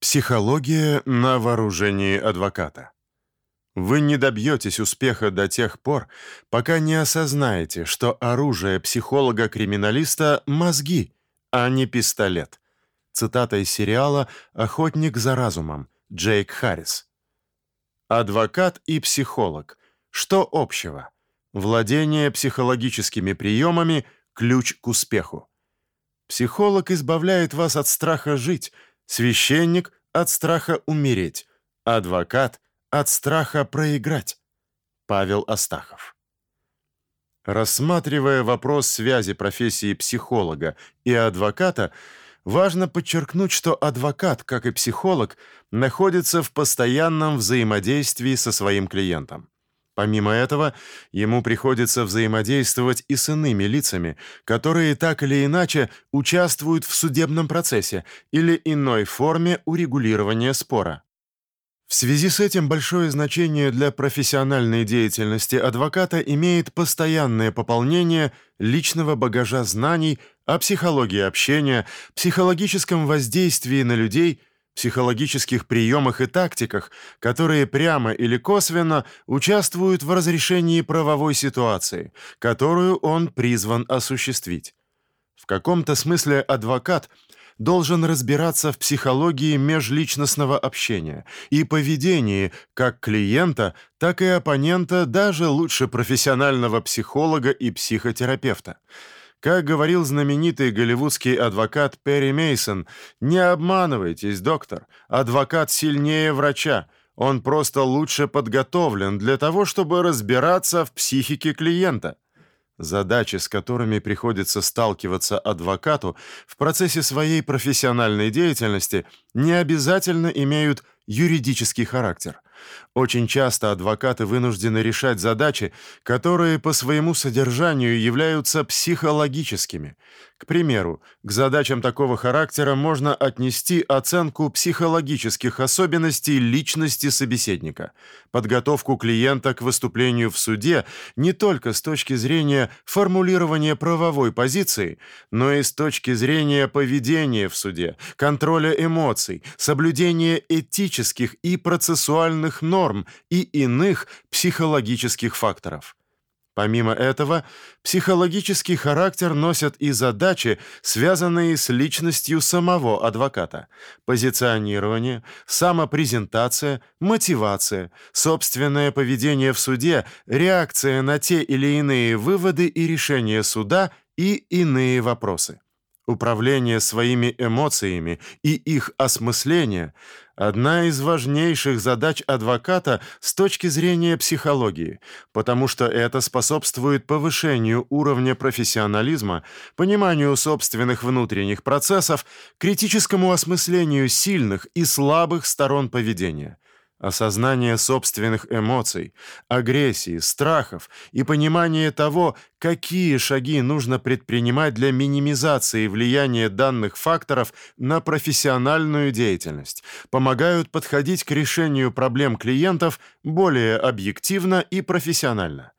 Психология на вооружении адвоката. Вы не добьетесь успеха до тех пор, пока не осознаете, что оружие психолога-криминалиста мозги, а не пистолет. Цитата из сериала Охотник за разумом. Джейк Харрис. Адвокат и психолог. Что общего? Владение психологическими приемами ключ к успеху. Психолог избавляет вас от страха жить Священник от страха умереть, адвокат от страха проиграть. Павел Астахов. Рассматривая вопрос связи профессии психолога и адвоката, важно подчеркнуть, что адвокат, как и психолог, находится в постоянном взаимодействии со своим клиентом. Помимо этого, ему приходится взаимодействовать и с иными лицами, которые так или иначе участвуют в судебном процессе или иной форме урегулирования спора. В связи с этим большое значение для профессиональной деятельности адвоката имеет постоянное пополнение личного багажа знаний о психологии общения, психологическом воздействии на людей психологических приемах и тактиках, которые прямо или косвенно участвуют в разрешении правовой ситуации, которую он призван осуществить. В каком-то смысле адвокат должен разбираться в психологии межличностного общения и поведении как клиента, так и оппонента, даже лучше профессионального психолога и психотерапевта. Как говорил знаменитый голливудский адвокат Перри Мейсон, не обманывайтесь, доктор. Адвокат сильнее врача. Он просто лучше подготовлен для того, чтобы разбираться в психике клиента. Задачи, с которыми приходится сталкиваться адвокату в процессе своей профессиональной деятельности, не обязательно имеют юридический характер. Очень часто адвокаты вынуждены решать задачи, которые по своему содержанию являются психологическими. К примеру, к задачам такого характера можно отнести оценку психологических особенностей личности собеседника, подготовку клиента к выступлению в суде не только с точки зрения формулирования правовой позиции, но и с точки зрения поведения в суде, контроля эмоций, соблюдения этических и процессуальных норм и иных психологических факторов. Помимо этого, психологический характер носят и задачи, связанные с личностью самого адвоката: позиционирование, самопрезентация, мотивация, собственное поведение в суде, реакция на те или иные выводы и решения суда и иные вопросы. Управление своими эмоциями и их осмысление одна из важнейших задач адвоката с точки зрения психологии, потому что это способствует повышению уровня профессионализма, пониманию собственных внутренних процессов, критическому осмыслению сильных и слабых сторон поведения осознание собственных эмоций, агрессии, страхов и понимание того, какие шаги нужно предпринимать для минимизации влияния данных факторов на профессиональную деятельность, помогают подходить к решению проблем клиентов более объективно и профессионально.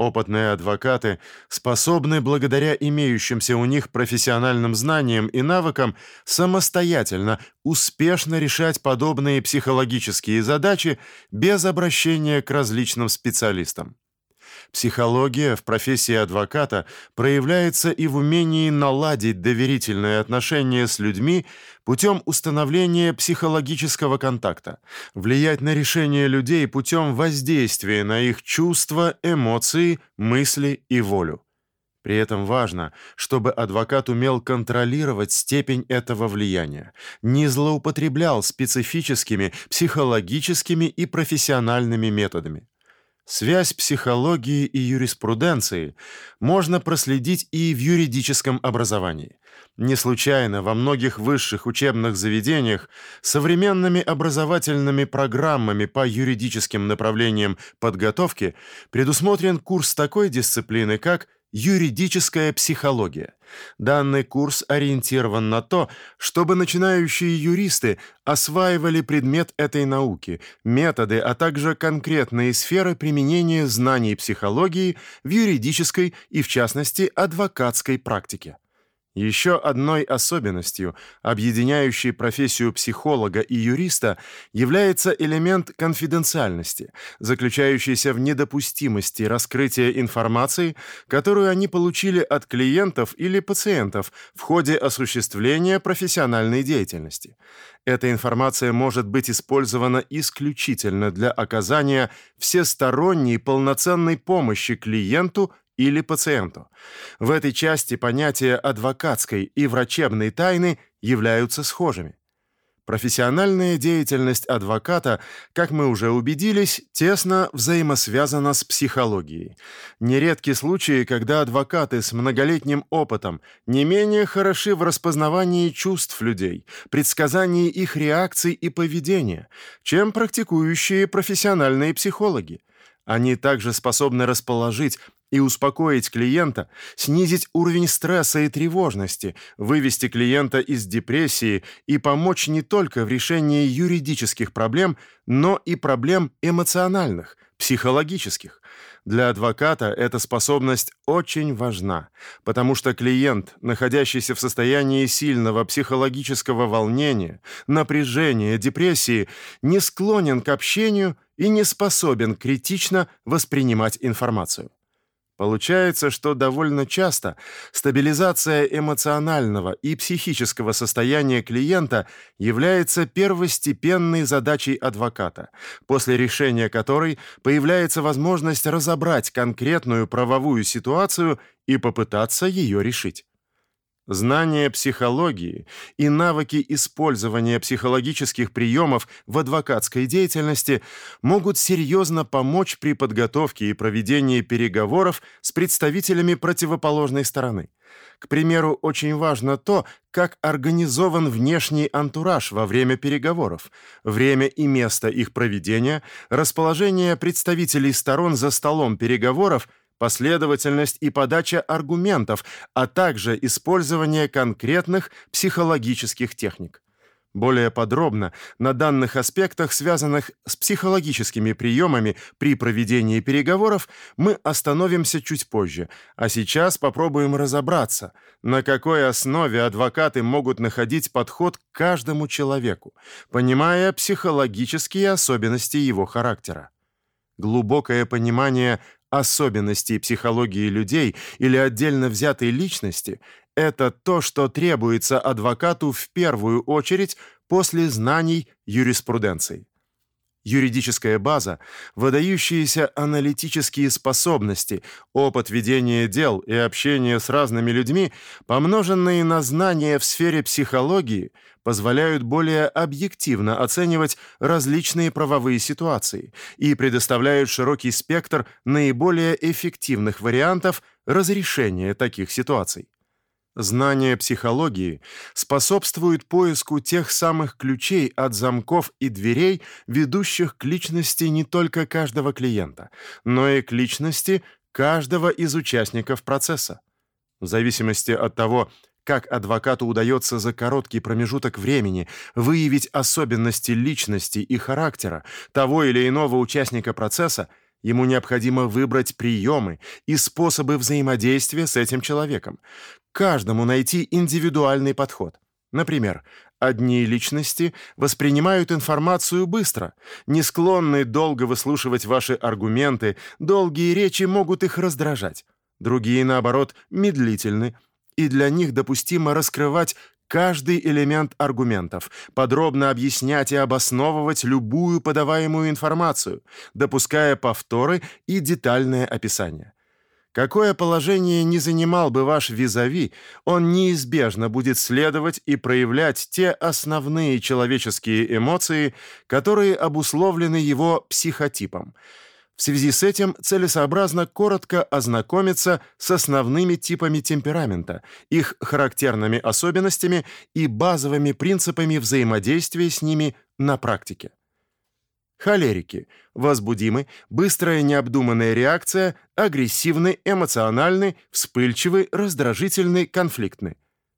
Опытные адвокаты способны благодаря имеющимся у них профессиональным знаниям и навыкам самостоятельно успешно решать подобные психологические задачи без обращения к различным специалистам. Психология в профессии адвоката проявляется и в умении наладить доверительные отношения с людьми путем установления психологического контакта, влиять на решения людей путем воздействия на их чувства, эмоции, мысли и волю. При этом важно, чтобы адвокат умел контролировать степень этого влияния, не злоупотреблял специфическими психологическими и профессиональными методами. Связь психологии и юриспруденции можно проследить и в юридическом образовании. Не случайно во многих высших учебных заведениях современными образовательными программами по юридическим направлениям подготовки предусмотрен курс такой дисциплины, как Юридическая психология. Данный курс ориентирован на то, чтобы начинающие юристы осваивали предмет этой науки, методы, а также конкретные сферы применения знаний психологии в юридической и, в частности, адвокатской практике. Еще одной особенностью, объединяющей профессию психолога и юриста, является элемент конфиденциальности, заключающийся в недопустимости раскрытия информации, которую они получили от клиентов или пациентов в ходе осуществления профессиональной деятельности. Эта информация может быть использована исключительно для оказания всесторонней полноценной помощи клиенту или пациенту. В этой части понятия адвокатской и врачебной тайны являются схожими. Профессиональная деятельность адвоката, как мы уже убедились, тесно взаимосвязана с психологией. Нередки случаи, когда адвокаты с многолетним опытом не менее хороши в распознавании чувств людей, предсказании их реакций и поведения, чем практикующие профессиональные психологи. Они также способны расположить и успокоить клиента, снизить уровень стресса и тревожности, вывести клиента из депрессии и помочь не только в решении юридических проблем, но и проблем эмоциональных, психологических. Для адвоката эта способность очень важна, потому что клиент, находящийся в состоянии сильного психологического волнения, напряжения, депрессии, не склонен к общению и не способен критично воспринимать информацию. Получается, что довольно часто стабилизация эмоционального и психического состояния клиента является первостепенной задачей адвоката, после решения которой появляется возможность разобрать конкретную правовую ситуацию и попытаться ее решить. Знание психологии и навыки использования психологических приемов в адвокатской деятельности могут серьезно помочь при подготовке и проведении переговоров с представителями противоположной стороны. К примеру, очень важно то, как организован внешний антураж во время переговоров, время и место их проведения, расположение представителей сторон за столом переговоров – последовательность и подача аргументов, а также использование конкретных психологических техник. Более подробно на данных аспектах, связанных с психологическими приемами при проведении переговоров, мы остановимся чуть позже, а сейчас попробуем разобраться, на какой основе адвокаты могут находить подход к каждому человеку, понимая психологические особенности его характера. Глубокое понимание особенностей психологии людей или отдельно взятой личности это то, что требуется адвокату в первую очередь после знаний юриспруденции. Юридическая база, выдающиеся аналитические способности, опыт ведения дел и общение с разными людьми, помноженные на знания в сфере психологии, позволяют более объективно оценивать различные правовые ситуации и предоставляют широкий спектр наиболее эффективных вариантов разрешения таких ситуаций. Знание психологии способствует поиску тех самых ключей от замков и дверей, ведущих к личности не только каждого клиента, но и к личности каждого из участников процесса. В зависимости от того, как адвокату удается за короткий промежуток времени выявить особенности личности и характера того или иного участника процесса, Ему необходимо выбрать приемы и способы взаимодействия с этим человеком. Каждому найти индивидуальный подход. Например, одни личности воспринимают информацию быстро, не склонны долго выслушивать ваши аргументы, долгие речи могут их раздражать. Другие, наоборот, медлительны, и для них допустимо раскрывать каждый элемент аргументов, подробно объяснять и обосновывать любую подаваемую информацию, допуская повторы и детальное описание. Какое положение ни занимал бы ваш визави, он неизбежно будет следовать и проявлять те основные человеческие эмоции, которые обусловлены его психотипом – в связи с этим целесообразно коротко ознакомиться с основными типами темперамента, их характерными особенностями и базовыми принципами взаимодействия с ними на практике. Холерики возбудимы, быстрая необдуманная реакция, агрессивны, эмоциональны, вспыльчивы, раздражительны, конфликтны.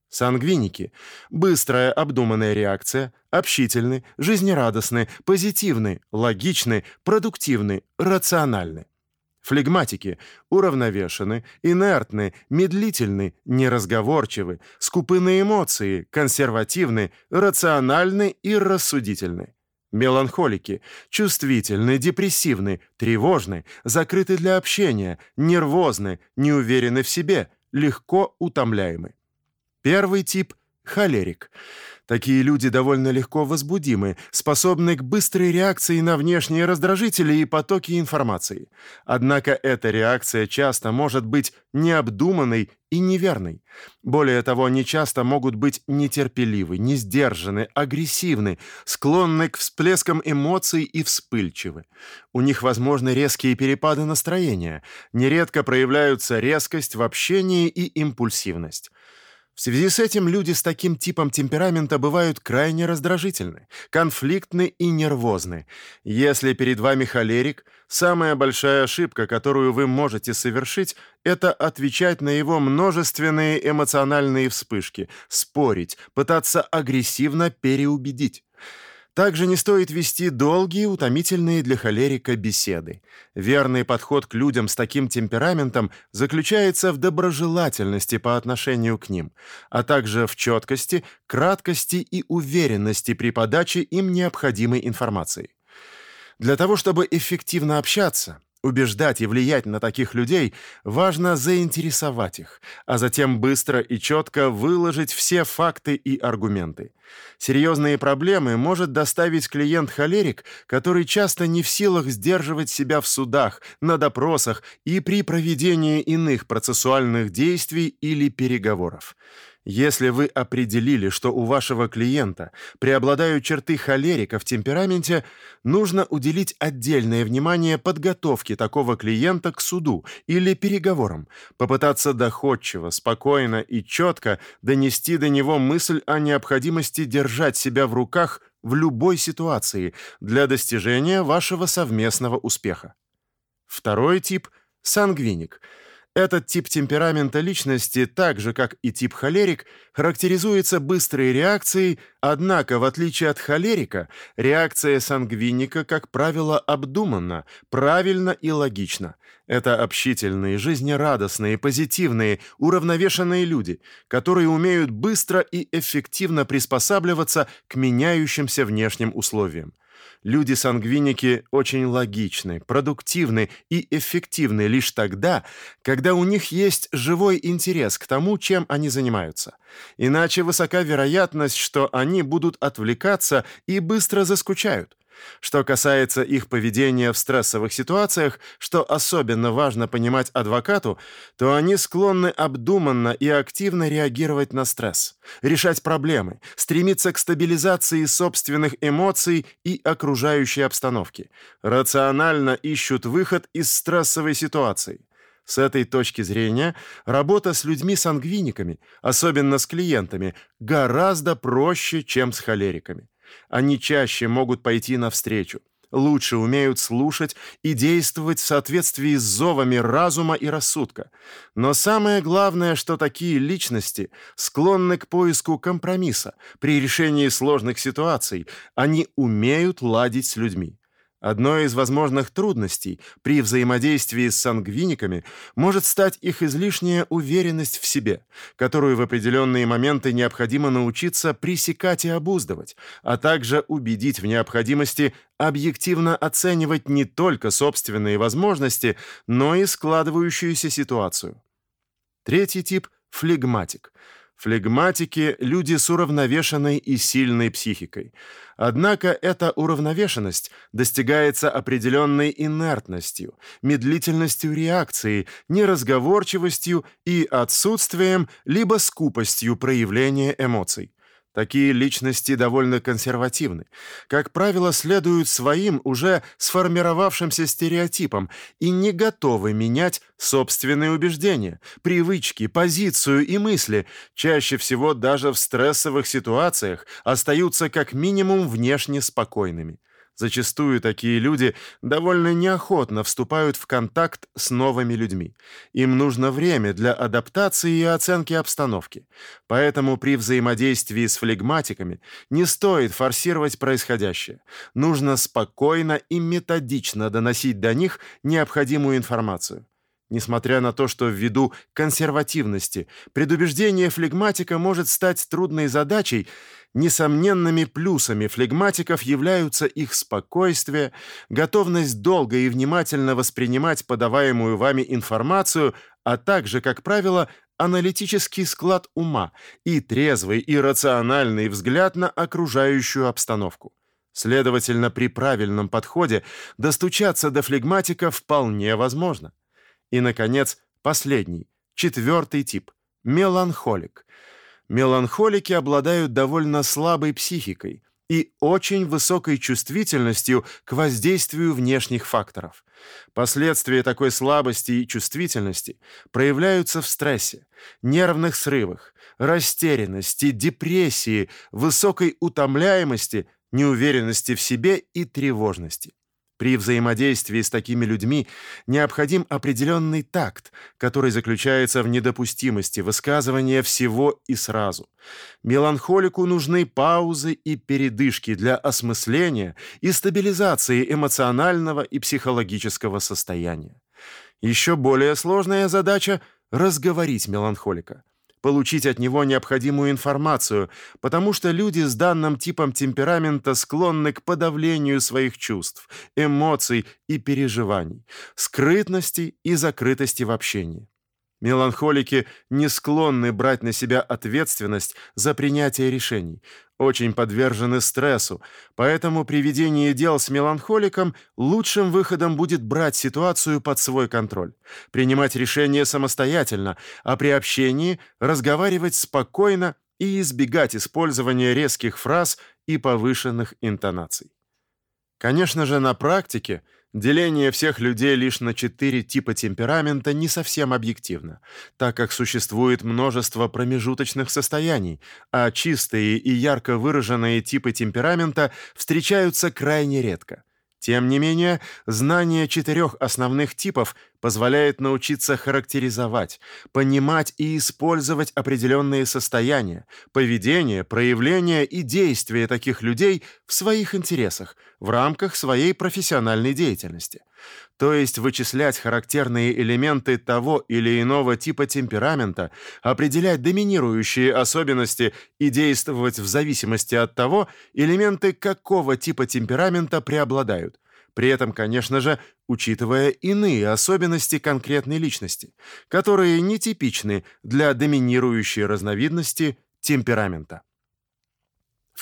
Сангвиники быстрая обдуманная реакция, общительны, жизнерадостны, позитивны, логичны, продуктивны, рациональны. Флегматики уравновешены, инертны, медлительны, неразговорчивы, скупы на эмоции, консервативны, рациональны и рассудительны. Меланхолики чувствительны, депрессивны, тревожны, закрыты для общения, нервозны, неуверены в себе, легко утомляемы. Первый тип холерик. Такие люди довольно легко возбудимы, способны к быстрой реакции на внешние раздражители и потоки информации. Однако эта реакция часто может быть необдуманной и неверной. Более того, они часто могут быть нетерпеливы, несдержаны, агрессивны, склонны к всплескам эмоций и вспыльчивы. У них возможны резкие перепады настроения, нередко проявляются резкость в общении и импульсивность. В связи с этим люди с таким типом темперамента бывают крайне раздражительны, конфликтны и нервозны. Если перед вами холерик, самая большая ошибка, которую вы можете совершить, это отвечать на его множественные эмоциональные вспышки, спорить, пытаться агрессивно переубедить. Также не стоит вести долгие, утомительные для холерика беседы. Верный подход к людям с таким темпераментом заключается в доброжелательности по отношению к ним, а также в четкости, краткости и уверенности при подаче им необходимой информации. Для того, чтобы эффективно общаться, Убеждать и влиять на таких людей важно заинтересовать их, а затем быстро и четко выложить все факты и аргументы. Серьезные проблемы может доставить клиент-холерик, который часто не в силах сдерживать себя в судах, на допросах и при проведении иных процессуальных действий или переговоров. Если вы определили, что у вашего клиента преобладают черты холерика в темпераменте, нужно уделить отдельное внимание подготовке такого клиента к суду или переговорам, попытаться доходчиво, спокойно и четко донести до него мысль о необходимости держать себя в руках в любой ситуации для достижения вашего совместного успеха. Второй тип сангвиник – этот тип темперамента личности, так же как и тип холерик, характеризуется быстрой реакцией, однако, в отличие от холерика, реакция сангвиника, как правило, обдуманна, правильно и логична. Это общительные, жизнерадостные, позитивные, уравновешенные люди, которые умеют быстро и эффективно приспосабливаться к меняющимся внешним условиям. Люди-сангвиники очень логичны, продуктивны и эффективны лишь тогда, когда у них есть живой интерес к тому, чем они занимаются. Иначе высока вероятность, что они будут отвлекаться и быстро заскучают. Что касается их поведения в стрессовых ситуациях, что особенно важно понимать адвокату, то они склонны обдуманно и активно реагировать на стресс, решать проблемы, стремиться к стабилизации собственных эмоций и окружающей обстановки, рационально ищут выход из стрессовой ситуации. С этой точки зрения работа с людьми-сангвиниками, особенно с клиентами, гораздо проще, чем с холериками. Они чаще могут пойти навстречу, лучше умеют слушать и действовать в соответствии с зовами разума и рассудка. Но самое главное, что такие личности склонны к поиску компромисса при решении сложных ситуаций, они умеют ладить с людьми. Одной из возможных трудностей при взаимодействии с сангвиниками может стать их излишняя уверенность в себе, которую в определенные моменты необходимо научиться пресекать и обуздывать, а также убедить в необходимости объективно оценивать не только собственные возможности, но и складывающуюся ситуацию. Третий тип флегматик – Флегматики – люди с уравновешенной и сильной психикой. Однако эта уравновешенность достигается определенной инертностью, медлительностью реакции, неразговорчивостью и отсутствием либо скупостью проявления эмоций. Такие личности довольно консервативны. Как правило, следуют своим уже сформировавшимся стереотипам и не готовы менять собственные убеждения, привычки, позицию и мысли. Чаще всего даже в стрессовых ситуациях остаются как минимум внешне спокойными. Зачастую такие люди довольно неохотно вступают в контакт с новыми людьми. Им нужно время для адаптации и оценки обстановки. Поэтому при взаимодействии с флегматиками не стоит форсировать происходящее. Нужно спокойно и методично доносить до них необходимую информацию. Несмотря на то, что ввиду консервативности предубеждение флегматика может стать трудной задачей, несомненными плюсами флегматиков являются их спокойствие, готовность долго и внимательно воспринимать подаваемую вами информацию, а также, как правило, аналитический склад ума и трезвый и рациональный взгляд на окружающую обстановку. Следовательно, при правильном подходе достучаться до флегматика вполне возможно. И, наконец, последний, четвертый тип – меланхолик. Меланхолики обладают довольно слабой психикой и очень высокой чувствительностью к воздействию внешних факторов. Последствия такой слабости и чувствительности проявляются в стрессе, нервных срывах, растерянности, депрессии, высокой утомляемости, неуверенности в себе и тревожности. При взаимодействии с такими людьми необходим определенный такт, который заключается в недопустимости высказывания всего и сразу. Меланхолику нужны паузы и передышки для осмысления и стабилизации эмоционального и психологического состояния. Еще более сложная задача разговорить меланхолика получить от него необходимую информацию, потому что люди с данным типом темперамента склонны к подавлению своих чувств, эмоций и переживаний, скрытности и закрытости в общении. Меланхолики не склонны брать на себя ответственность за принятие решений, очень подвержены стрессу, поэтому при ведении дел с меланхоликом лучшим выходом будет брать ситуацию под свой контроль, принимать решения самостоятельно, а при общении разговаривать спокойно и избегать использования резких фраз и повышенных интонаций. Конечно же, на практике – Деление всех людей лишь на четыре типа темперамента не совсем объективно, так как существует множество промежуточных состояний, а чистые и ярко выраженные типы темперамента встречаются крайне редко. Тем не менее, знание четырех основных типов позволяет научиться характеризовать, понимать и использовать определенные состояния, поведение, проявления и действия таких людей в своих интересах в рамках своей профессиональной деятельности. То есть вычислять характерные элементы того или иного типа темперамента, определять доминирующие особенности и действовать в зависимости от того, элементы какого типа темперамента преобладают. При этом, конечно же, учитывая иные особенности конкретной личности, которые нетипичны для доминирующей разновидности темперамента.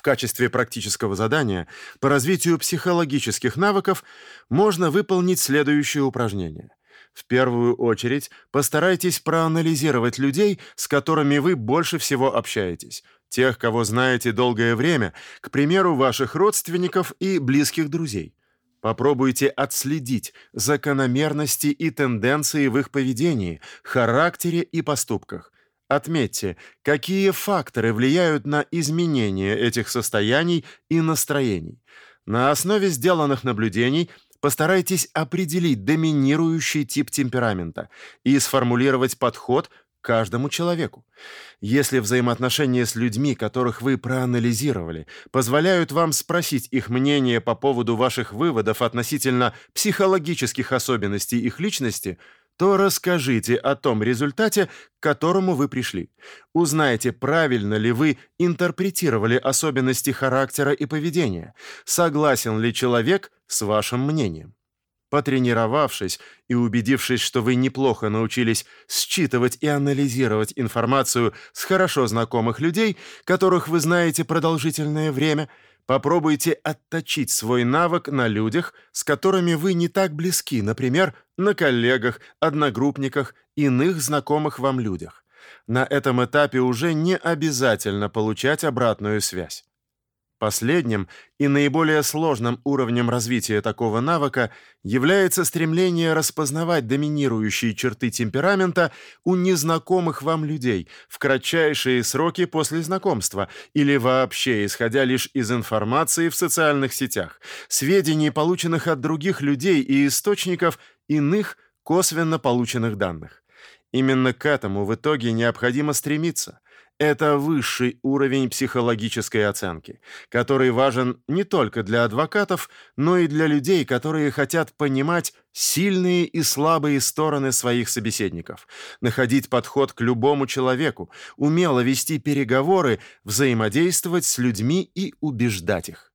В качестве практического задания по развитию психологических навыков можно выполнить следующее упражнение. В первую очередь постарайтесь проанализировать людей, с которыми вы больше всего общаетесь, тех, кого знаете долгое время, к примеру, ваших родственников и близких друзей. Попробуйте отследить закономерности и тенденции в их поведении, характере и поступках. Отметьте, какие факторы влияют на изменение этих состояний и настроений. На основе сделанных наблюдений постарайтесь определить доминирующий тип темперамента и сформулировать подход каждому человеку. Если взаимоотношения с людьми, которых вы проанализировали, позволяют вам спросить их мнение по поводу ваших выводов относительно психологических особенностей их личности, то расскажите о том результате, к которому вы пришли. Узнайте, правильно ли вы интерпретировали особенности характера и поведения, согласен ли человек с вашим мнением. Потренировавшись и убедившись, что вы неплохо научились считывать и анализировать информацию с хорошо знакомых людей, которых вы знаете продолжительное время, попробуйте отточить свой навык на людях, с которыми вы не так близки, например, на коллегах, одногруппниках, иных знакомых вам людях. На этом этапе уже не обязательно получать обратную связь. Последним и наиболее сложным уровнем развития такого навыка является стремление распознавать доминирующие черты темперамента у незнакомых вам людей в кратчайшие сроки после знакомства или вообще исходя лишь из информации в социальных сетях, сведений, полученных от других людей и источников иных косвенно полученных данных. Именно к этому в итоге необходимо стремиться – это высший уровень психологической оценки, который важен не только для адвокатов, но и для людей, которые хотят понимать сильные и слабые стороны своих собеседников, находить подход к любому человеку, умело вести переговоры, взаимодействовать с людьми и убеждать их.